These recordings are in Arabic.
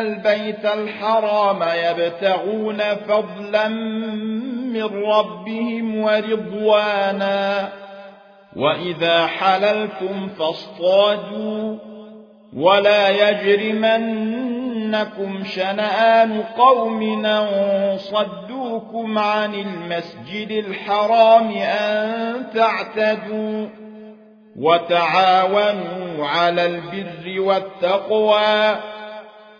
البيت الحرام يبتغون فضلا من ربهم ورضوانا. وإذا حللتم فاصطادوا. ولا يجرمنكم شنآن قوم صدوكم عن المسجد الحرام أن تعتدوا. وتعاونوا على البر والتقوى.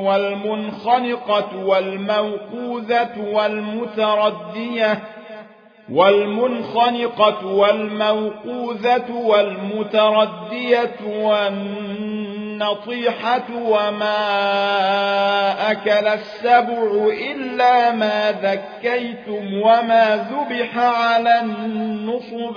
والمنخنقة والموقوذة والمتردية والمنخنقة والموقوذة والمتردية والنطيحة وما أكل السبع إلا ما ذكيتم وما ذبح على النصب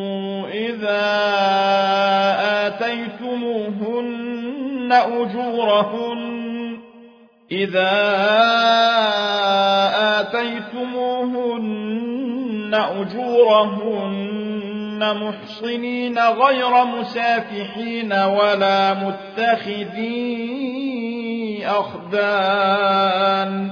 إذا آتيتموهن أجورهن إذا آتيتموهن أجورهن محصنين غير مسافحين ولا متخذي أخدان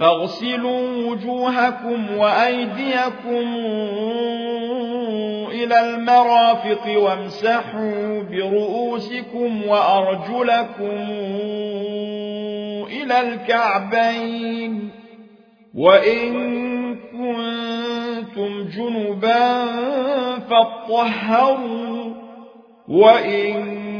فاغسلوا وجوهكم وأيديكم إلى المرافق وامسحوا برؤوسكم وأرجلكم إلى الكعبين وإن كنتم جنبا فاطهروا وإن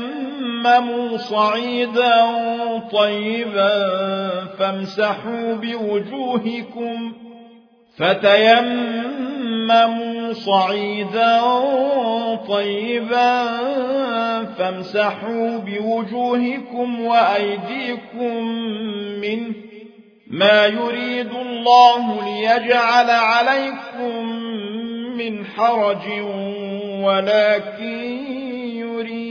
صعيدا طيبا فامسحوا بوجوهكم فتيمموا صعيدا طيبا فامسحوا بوجوهكم وأيديكم منه ما يريد الله ليجعل عليكم من حرج ولكن يريد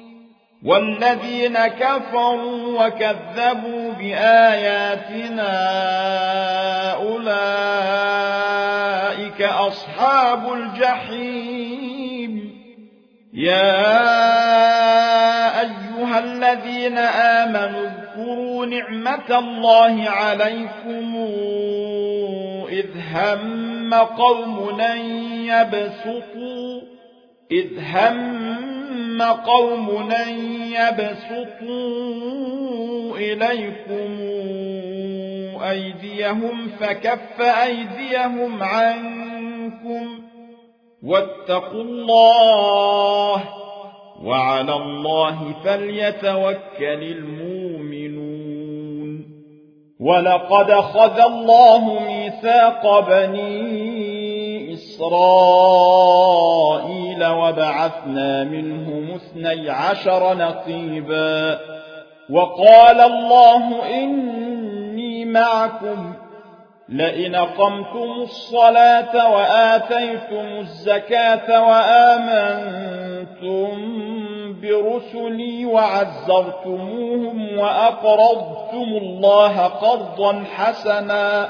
والذين كفروا وكذبوا بآياتنا أولئك أصحاب الجحيم. يا أيها الذين آمنوا اذكروا نعمة الله عليكم إذ هم قوم أن يبسطوا إذ هم قوم أن يبسطوا إليكم أيديهم فكف أيديهم عنكم واتقوا الله وعلى الله فليتوكل المؤمنون ولقد خذ الله ميثاق بني إسرائيل وبعثنا منهم اثني عشر نقيبا. وقال الله إني معكم. لئن قمتم الصلاة وآتيتم الزكاة وآمنتم برسلي وعزرتموهم وأقرضتم الله قرضا حسنا.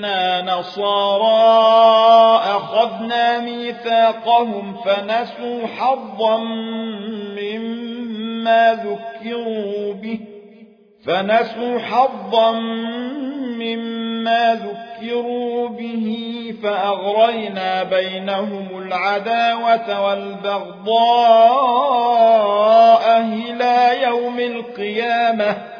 إنا نصارى أخذنا ميثاقهم فنسوا حظا مما ذكروا به فنسوا حظا مما ذكروا به فأغرينا بينهم العداوة والبغضاء إلى يوم القيامة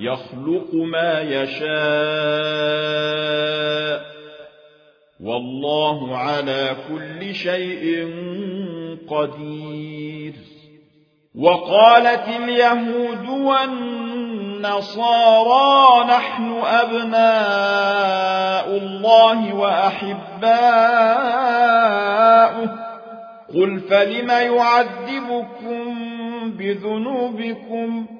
يخلق ما يشاء. والله على كل شيء قدير. وقالت اليهود والنصارى نحن أبناء الله وأحباؤه. قل فلم يعذبكم بذنوبكم؟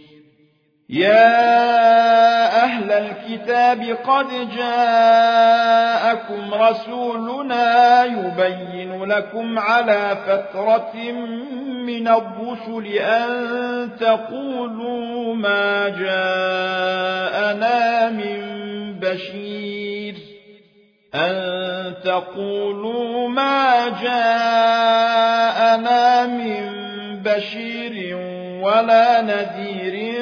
يا أهل الكتاب قد جاءكم رسولنا يبين لكم على فترة من الرسل أن تقولوا ما جاءنا من بشير أن تقولوا ما جاءنا من بشير ولا نذير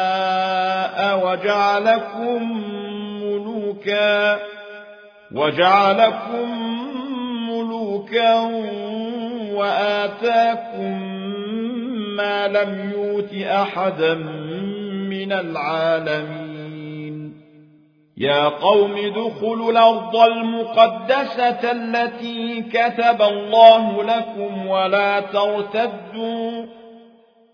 وجعلكم ملوكا وجعلكم ملوكا وآتاكم ما لم يوت أحدا من العالمين. يا قوم ادخلوا الأرض المقدسة التي كتب الله لكم ولا ترتدوا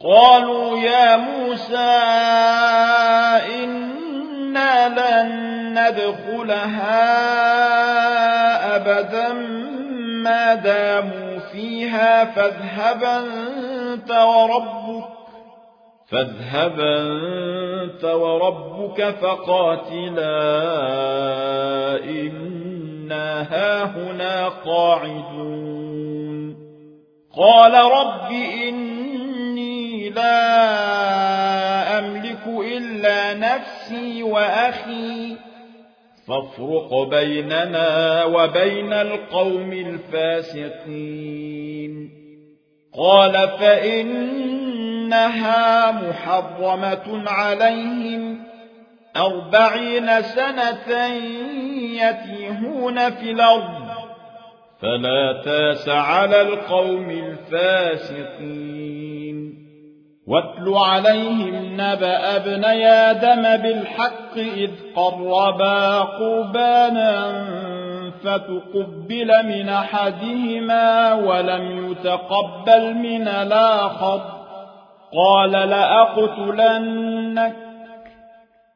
قالوا يا موسى إنا لن ندخلها أبدا ما داموا فيها فاذهب أنت وربك فاذهب أنت وربك فقاتلا إنا هاهنا قاعدون. قال رب إني لا أملك إلا نفسي وأخي. فافرق بيننا وبين القوم الفاسقين. قال فإنها محرمة عليهم. أربعين سنة يتيهون في الأرض فلا تاس على القوم الفاسقين. واتل عليهم نبأ ابن آدم بالحق إذ قربا قربانا فتقبل من أحدهما ولم يتقبل من الآخر. قال لأقتلنك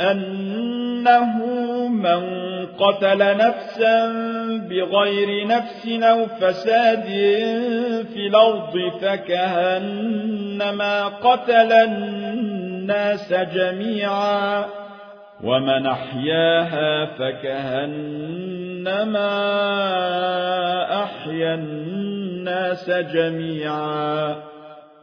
أنه من قتل نفسا بغير نفس أو فساد في الأرض فكهنما قتل الناس جميعا ومن أحياها فكهنما أحيا الناس جميعا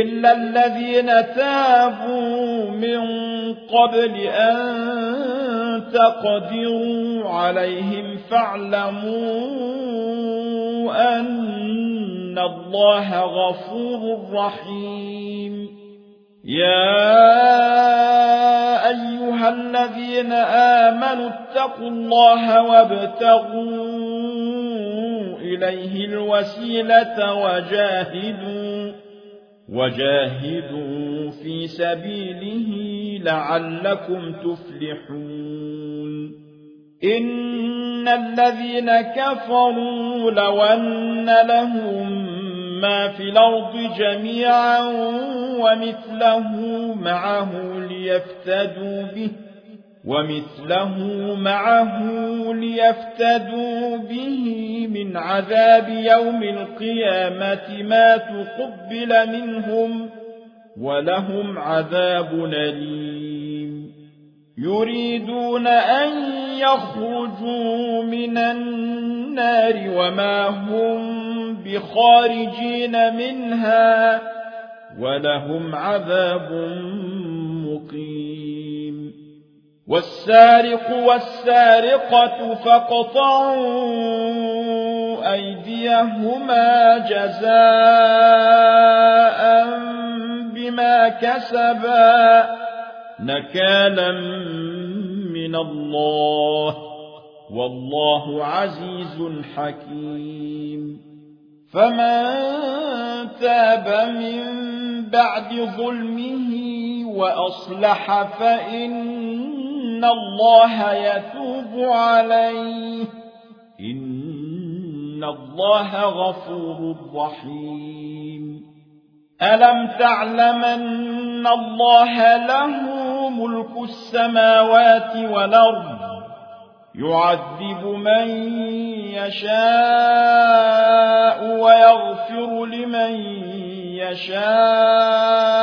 إلا الذين تابوا من قبل أن تقدروا عليهم فاعلموا أن الله غفور رحيم. يا أيها الذين آمنوا اتقوا الله وابتغوا إليه الوسيلة وجاهدوا وجاهدوا في سبيله لعلكم تفلحون إن الذين كفروا لو أن لهم ما في الأرض جميعا ومثله معه ليفتدوا به ومثله معه ليفتدوا به من عذاب يوم القيامة ما تقبل منهم ولهم عذاب أليم. يريدون أن يخرجوا من النار وما هم بخارجين منها ولهم عذاب مقيم. والسارق والسارقة فاقطعوا أيديهما جزاء بما كسبا نكالا من الله والله عزيز حكيم. فمن تاب من بعد ظلمه وأصلح فإن الله يتوب عليه إن الله غفور رحيم ألم تعلم أن الله له ملك السماوات والأرض يعذب من يشاء ويغفر لمن يشاء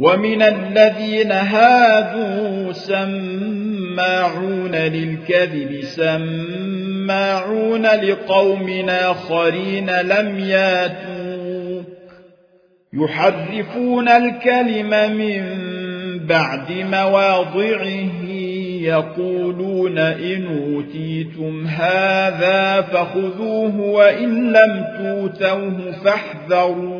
ومن الذين هادوا سماعون للكذب سماعون لقوم آخرين لم ياتوا يحرفون الكلم من بعد مواضعه يقولون إن أوتيتم هذا فخذوه وإن لم توتوه فاحذروا.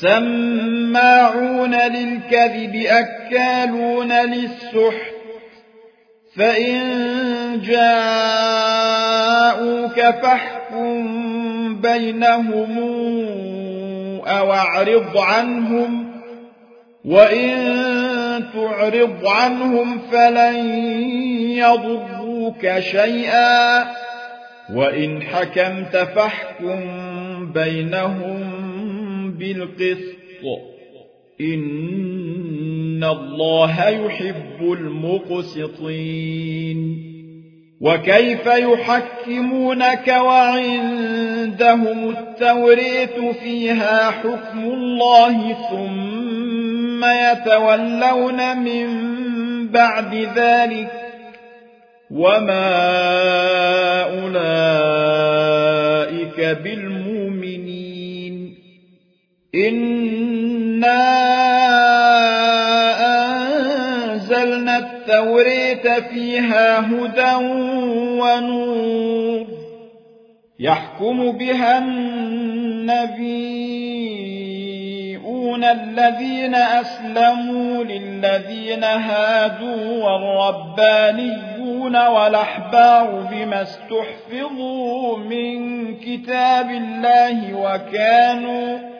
سماعون للكذب أكالون للسحت. فإن جاءوك فاحكم بينهم أو أعرض عنهم وإن تعرض عنهم فلن يضروك شيئا. وإن حكمت فاحكم بينهم بالقسط. إن الله يحب المقسطين. وكيف يحكمونك وعندهم التوريت فيها حكم الله ثم يتولون من بعد ذلك؟ وما أولئك بالمؤمنين إنا أنزلنا التوريت فيها هدى ونور يحكم بها النبيون الذين أسلموا للذين هادوا والربانيون والأحبار بما استحفظوا من كتاب الله وكانوا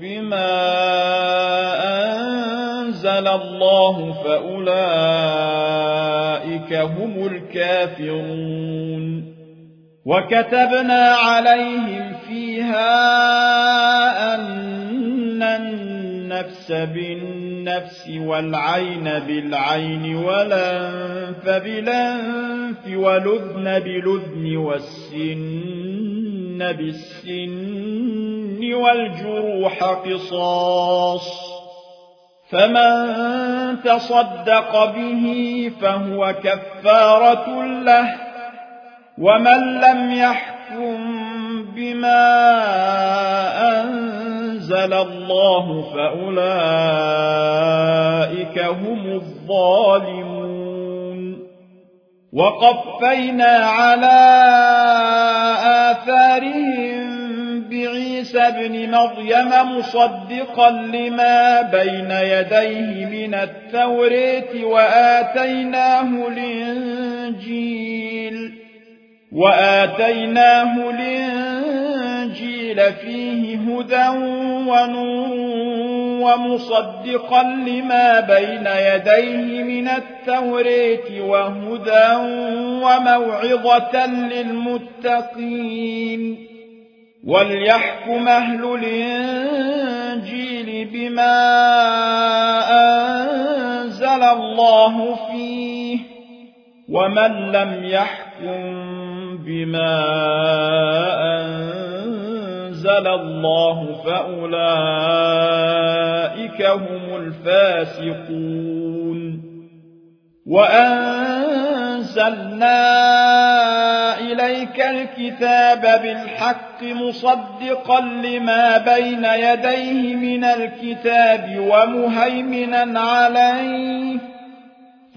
بما أنزل الله فأولئك هم الكافرون وكتبنا عليهم فيها أن النفس بالنفس والعين بالعين والأنف بالأنف والأذن بالأذن والسن بالسن والجروح قصاص فمن تصدق به فهو كفارة له ومن لم يحكم بما أنزل الله فأولئك هم الظالمون وقفينا على آثارهم بعيسى ابن مريم مصدقا لما بين يديه من التوريت وآتيناه الإنجيل وآتيناه الإنجيل فيه هدى ونور ومصدقا لما بين يديه من التوريت وهدى وموعظة للمتقين. وليحكم أهل الإنجيل بما أنزل الله فيه ومن لم يحكم بما أنزل الله فأولئك هم الفاسقون. وأنزلنا إليك الكتاب بالحق مصدقا لما بين يديه من الكتاب ومهيمنا عليه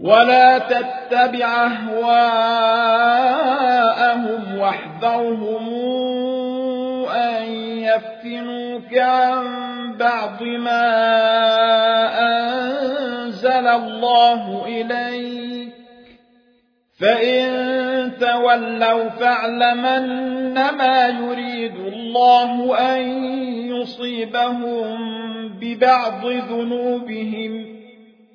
ولا تتبع أهواءهم واحذرهم أن يفتنوك عن بعض ما أنزل الله إليك فإن تولوا فاعلمن ما يريد الله أن يصيبهم ببعض ذنوبهم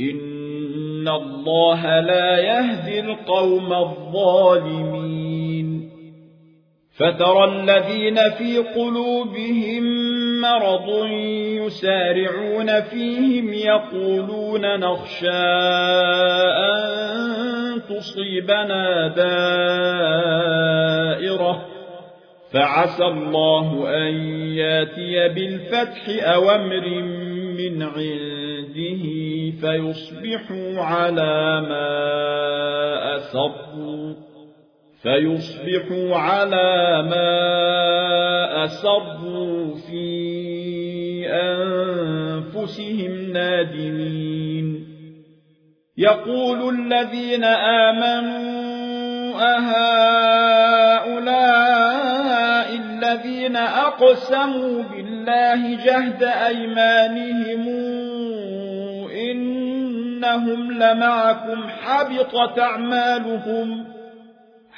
إن الله لا يهدي القوم الظالمين فترى الذين في قلوبهم مرض يسارعون فيهم يقولون نخشى أن تصيبنا دائرة فعسى الله أن ياتي بالفتح أو أمر من عنده فيصبحوا على ما أسروا فيصبحوا على ما أسروا في أنفسهم نادمين. يقول الذين آمنوا أهؤلاء الذين أقسموا بالله جهد أيمانهم إنهم لمعكم حبطت أعمالهم.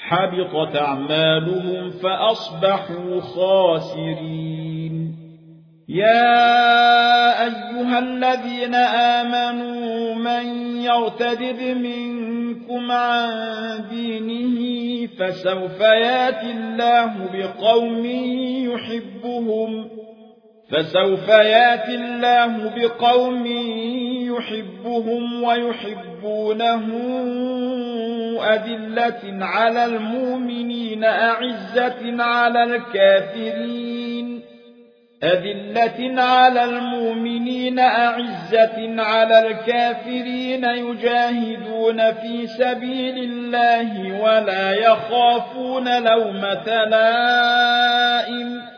حبطت أعمالهم فأصبحوا خاسرين. يا أيها الذين آمنوا من يرتدد منكم عن دينه فسوف يأتي الله بقوم يحبهم. فسوف ياتي الله بقوم يحبهم ويحبونه أذلة على المؤمنين أعزة على الكافرين. أذلة على المؤمنين أعزة على الكافرين. يجاهدون في سبيل الله ولا يخافون لومة لائم.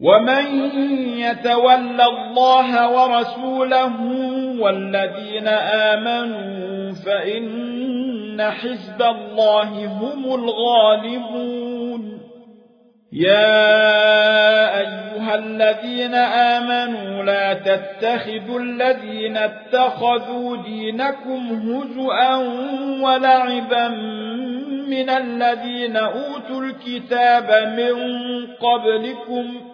ومن يتول الله ورسوله والذين آمنوا فإن إن حزب الله هم الغالبون يا أيها الذين آمنوا لا تتخذوا الذين اتخذوا دينكم هزؤا ولعبا من الذين أوتوا الكتاب من قبلكم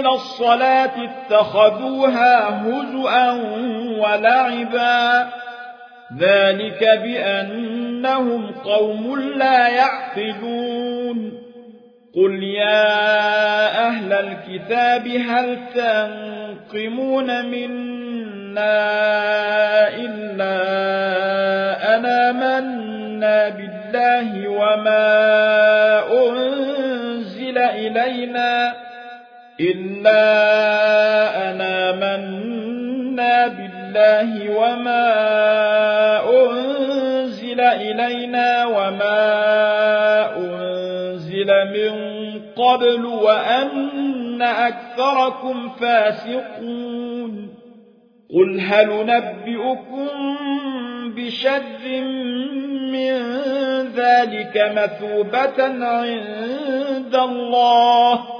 إلى الصلاة اتخذوها هزؤا ولعبا. ذلك بأن إنهم قوم لا يعقلون. قل يا أهل الكتاب هل تنقمون منا إلا أنا منا بالله وما أنزل إلينا؟ إلا أنا منا بالله وما أنزل إلينا وما من قبل وأن أكثركم فاسقون قل هل نبئكم بشر من ذلك مثوبة عند الله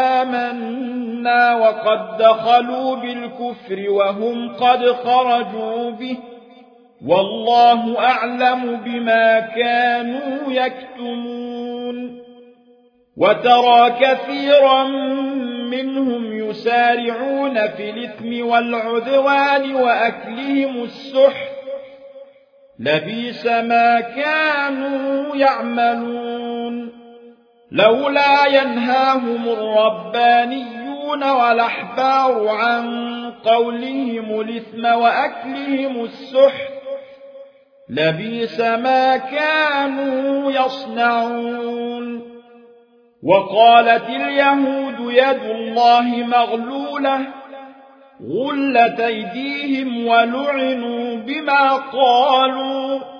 آمنا وقد دخلوا بالكفر وهم قد خرجوا به. والله أعلم بما كانوا يكتمون. وترى كثيرا منهم يسارعون في الإثم والعذوان وأكلهم السحت لبيس ما كانوا يعملون. لولا ينهاهم الربانيون والأحبار عن قولهم الإثم وأكلهم السحت لبيس ما كانوا يصنعون. وقالت اليهود يد الله مغلولة غلت أيديهم ولعنوا بما قالوا.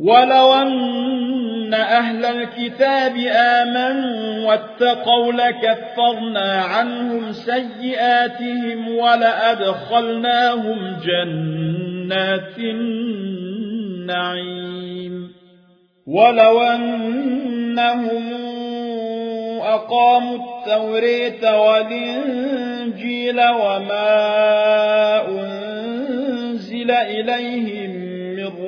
ولو أن أهل الكتاب آمنوا واتقوا لكفرنا عنهم سيئاتهم ولأدخلناهم جنات النعيم. ولو أنهم أقاموا التوريت والإنجيل وما أنزل إليهم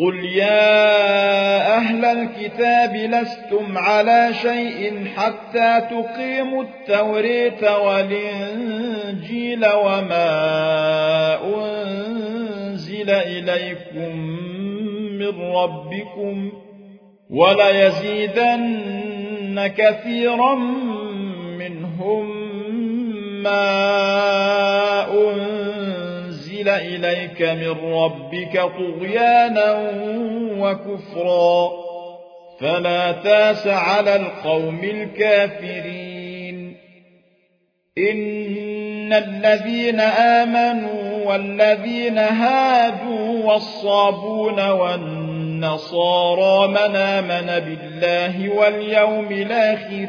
قل يا أهل الكتاب لستم على شيء حتى تقيموا التوريت والإنجيل وما أنزل إليكم من ربكم وليزيدن كثيرا منهم ما أنزل إليك من ربك طغيانا وكفرا. فلا تاس على القوم الكافرين. إن الذين آمنوا والذين هادوا والصابون والنصارى من آمن بالله واليوم الآخر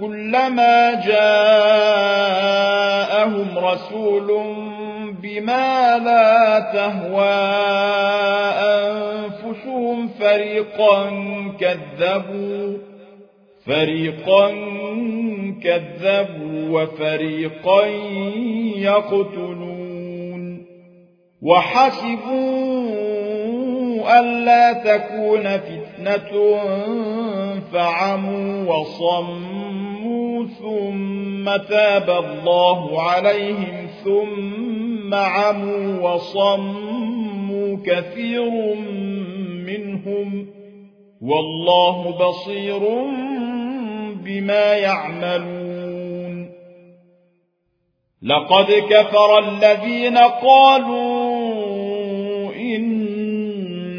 كلما جاءهم رسول بما لا تهوى أنفسهم فريقا كذبوا فريقا كذبوا وفريقا يقتلون. وحسبوا ألا تكون فتنة فعموا وصموا ثم تاب الله عليهم ثم عموا وصموا كثير منهم والله بصير بما يعملون. لقد كفر الذين قالوا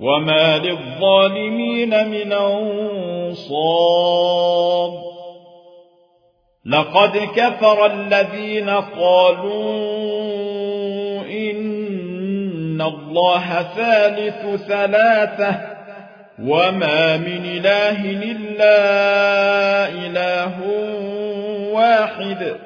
وما للظالمين من أنصار لقد كفر الذين قالوا إن الله ثالث ثلاثة وما من إله إلا إله واحد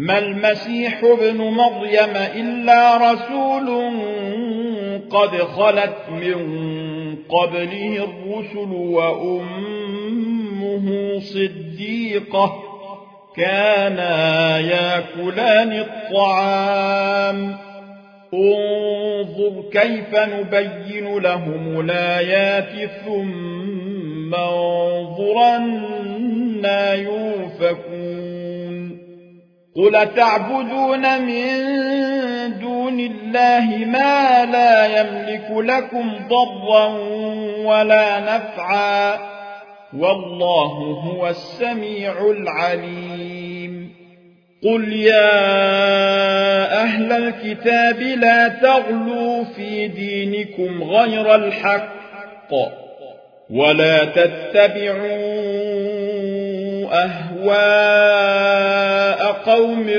ما المسيح ابن مريم إلا رسول قد خلت من قبله الرسل وأمه صديقة كانا يأكلان الطعام. انظر كيف نبين لهم الآيات ثم انظرنا يوفكون قل تعبدون من دون الله ما لا يملك لكم ضرا ولا نفعا والله هو السميع العليم قل يا أهل الكتاب لا تغلوا في دينكم غير الحق ولا تتبعوا أهواء قوم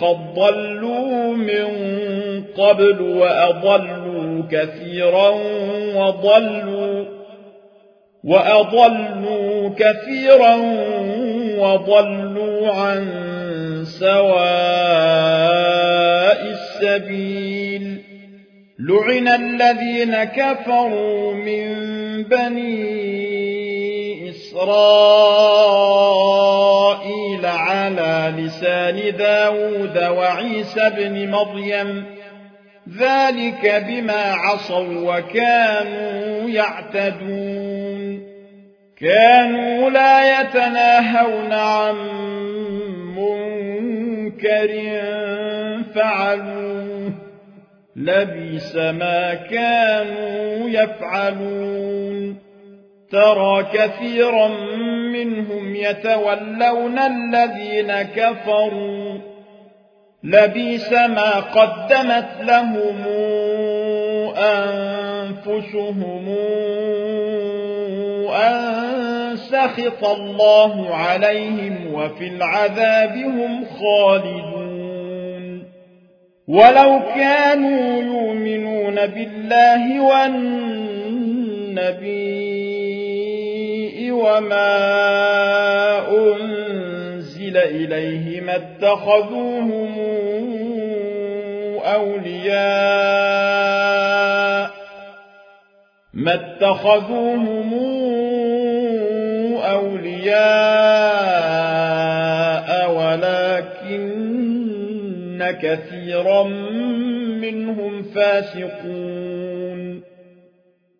قد ضلوا من قبل وأضلوا كثيرا وضلوا وأضلوا كثيرا وضلوا عن سواء السبيل. لعن الذين كفروا من بني إسرائيل على لسان داود وعيسى بن مريم ذلك بما عصوا وكانوا يعتدون. كانوا لا يتناهون عن منكر فعلوه. لبيس ما كانوا يفعلون. ترى كثيرا منهم يتولون الذين كفروا. لبيس ما قدمت لهم أنفسهم أن سخط الله عليهم وفي العذاب هم خالدون. ولو كانوا يؤمنون بالله والنبي وما أنزل إليه ما اتخذوهم أولياء ما اتخذوهم أولياء ولكن كثيرا منهم فاسقون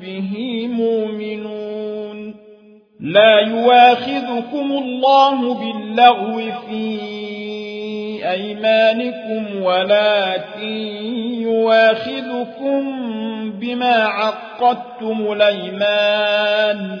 به مؤمنون. لا يواخذكم الله باللغو في أيمانكم ولكن يواخذكم بما عقدتم الأيمان.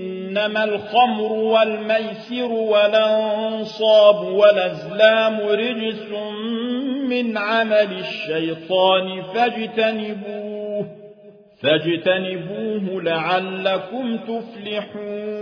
إنما الخمر والميسر والأنصاب والأزلام رجس من عمل الشيطان فاجتنبوه فاجتنبوه لعلكم تفلحون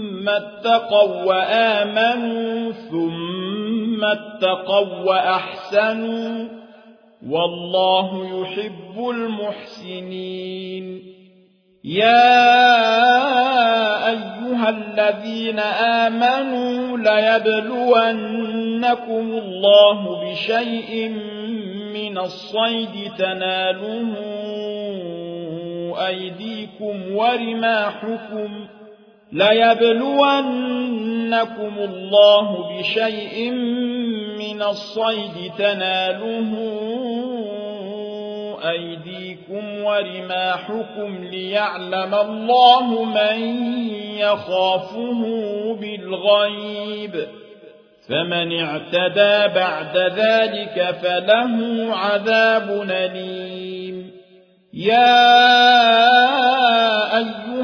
اتقوا وآمنوا ثم اتقوا وأحسنوا والله يحب المحسنين يا أيها الذين آمنوا ليبلونكم الله بشيء من الصيد تناله أيديكم ورماحكم ليبلونكم الله بشيء من الصيد تناله أيديكم ورماحكم ليعلم الله من يخافه بالغيب فمن اعتدى بعد ذلك فله عذاب نليم يا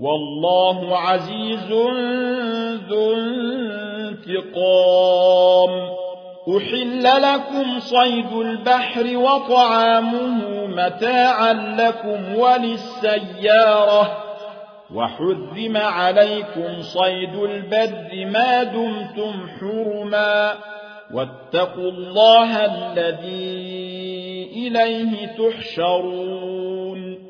والله عزيز ذو انتقام. أحل لكم صيد البحر وطعامه متاعا لكم وللسيارة. وحذم عليكم صيد البر ما دمتم حرما. واتقوا الله الذي إليه تحشرون.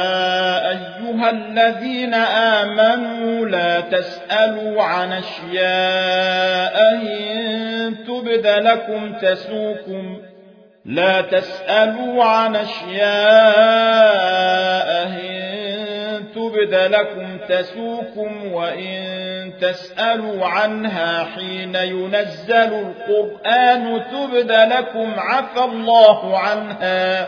أيها الذين آمنوا لا تسألوا عن أشياء إن تبد لكم تسوكم. لا تسألوا عن أشياء تبد لكم تسوكم وإن تسألوا عنها حين ينزل القرآن تبد لكم. عفى الله عنها.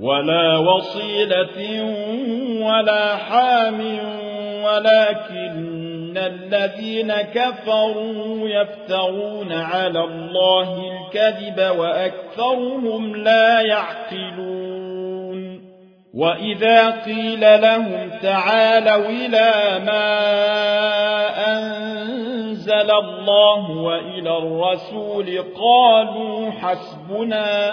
ولا وصيلة ولا حام ولكن الذين كفروا يفترون على الله الكذب وأكثرهم لا يعقلون. وإذا قيل لهم تعالوا إلى ما أنزل الله وإلى الرسول قالوا حسبنا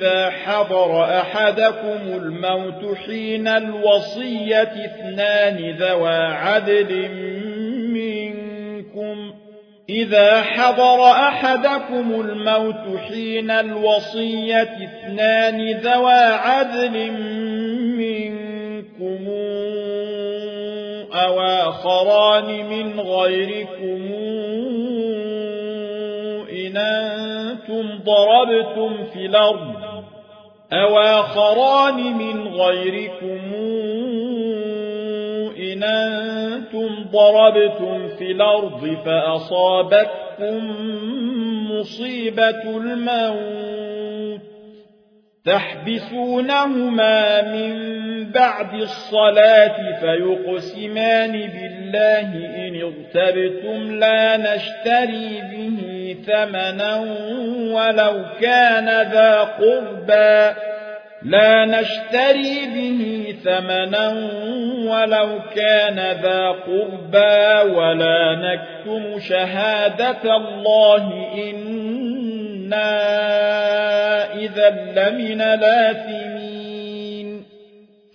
إذا حضر أحدكم الموت حين الوصية اثنان ذوى عدل منكم. إذا حضر أحدكم الموت حين الوصية اثنان ذوى عدل منكم أو آخران من غيركم. إن أنتم ضربتم في الأرض أو آخران من غيركم إن أنتم ضربتم في الأرض فأصابتكم مصيبة الموت تحبسونهما من بعد الصلاة فيقسمان بالله إن اغتبتم لا نشتري به ثمنا ولو كان ذا قربا لا نشتري به ثمنا ولو كان ذا قربا ولا نكتم شهادة الله. إنا إذا لمن لاثمين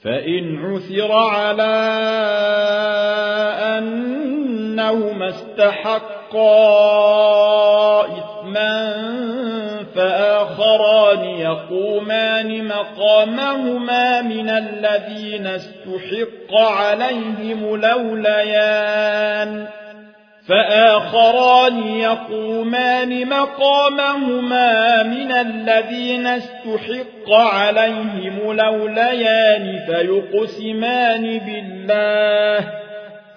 فإن عثر على أنهما إثما فآخران يقومان مقامهما من الذين استحق عليهم لوليان فآخران يقومان مقامهما من الذين استحق عليهم لوليان فيقسمان بالله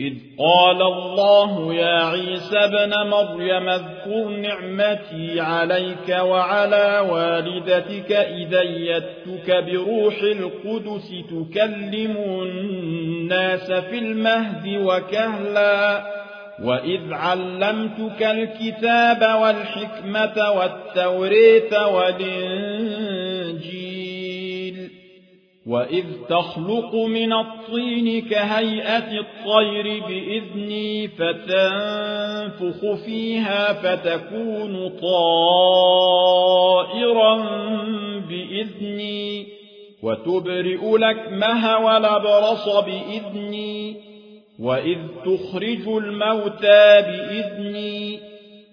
إذ قال الله يا عيسى بن مريم اذكر نعمتي عليك وعلى والدتك إذا يدتك بروح القدس تكلم الناس في المهد وكهلا وإذ علمتك الكتاب والحكمة والتوريت والإنجيل وإذ تخلق من الطين كهيئة الطير بإذني فتنفخ فيها فتكون طائرا بإذني وتبرئ لكمها ولبرص بإذني وإذ تخرج الموتى بإذني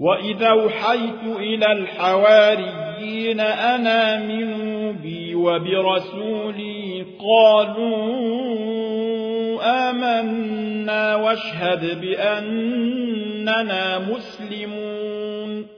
وإذا أوحيت إلى الحواريين أنا آمنوا بي وبرسولي قالوا آمنا واشهد بأننا مسلمون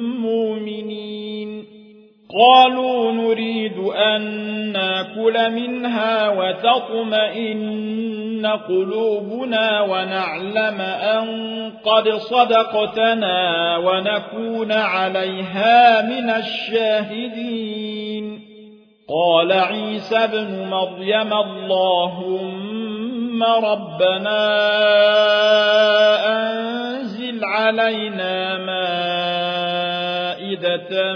قالوا نريد أن نأكل منها وتطمئن قلوبنا ونعلم أن قد صدقتنا ونكون عليها من الشاهدين. قال عيسى بن مريم اللهم ربنا أنزل علينا مائدة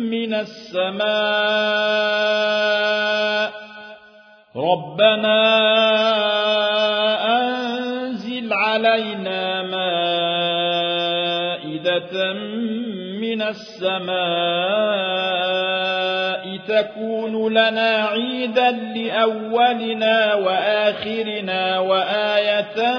من السماء. ربنا أنزل علينا مائدة من السماء تكون لنا عيدا لأولنا وآخرنا وآية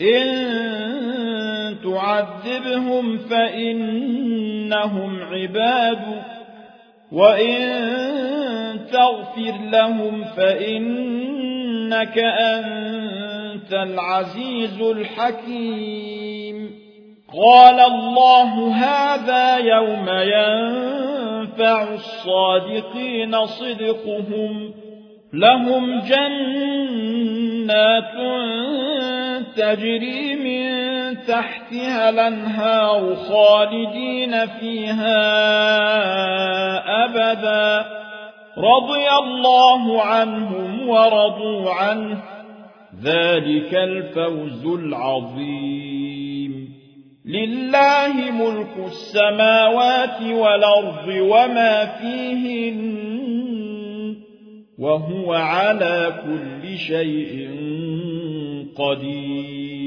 إن تعذبهم فإنهم عبادك وإن تغفر لهم فإنك أنت العزيز الحكيم. قال الله هذا يوم ينفع الصادقين صدقهم لهم جنات تجري من تحتها الأنهار خالدين فيها أبدا. رضي الله عنهم ورضوا عنه. ذلك الفوز العظيم. لله ملك السماوات والأرض وما فيهن وهو على كل شيء قدير.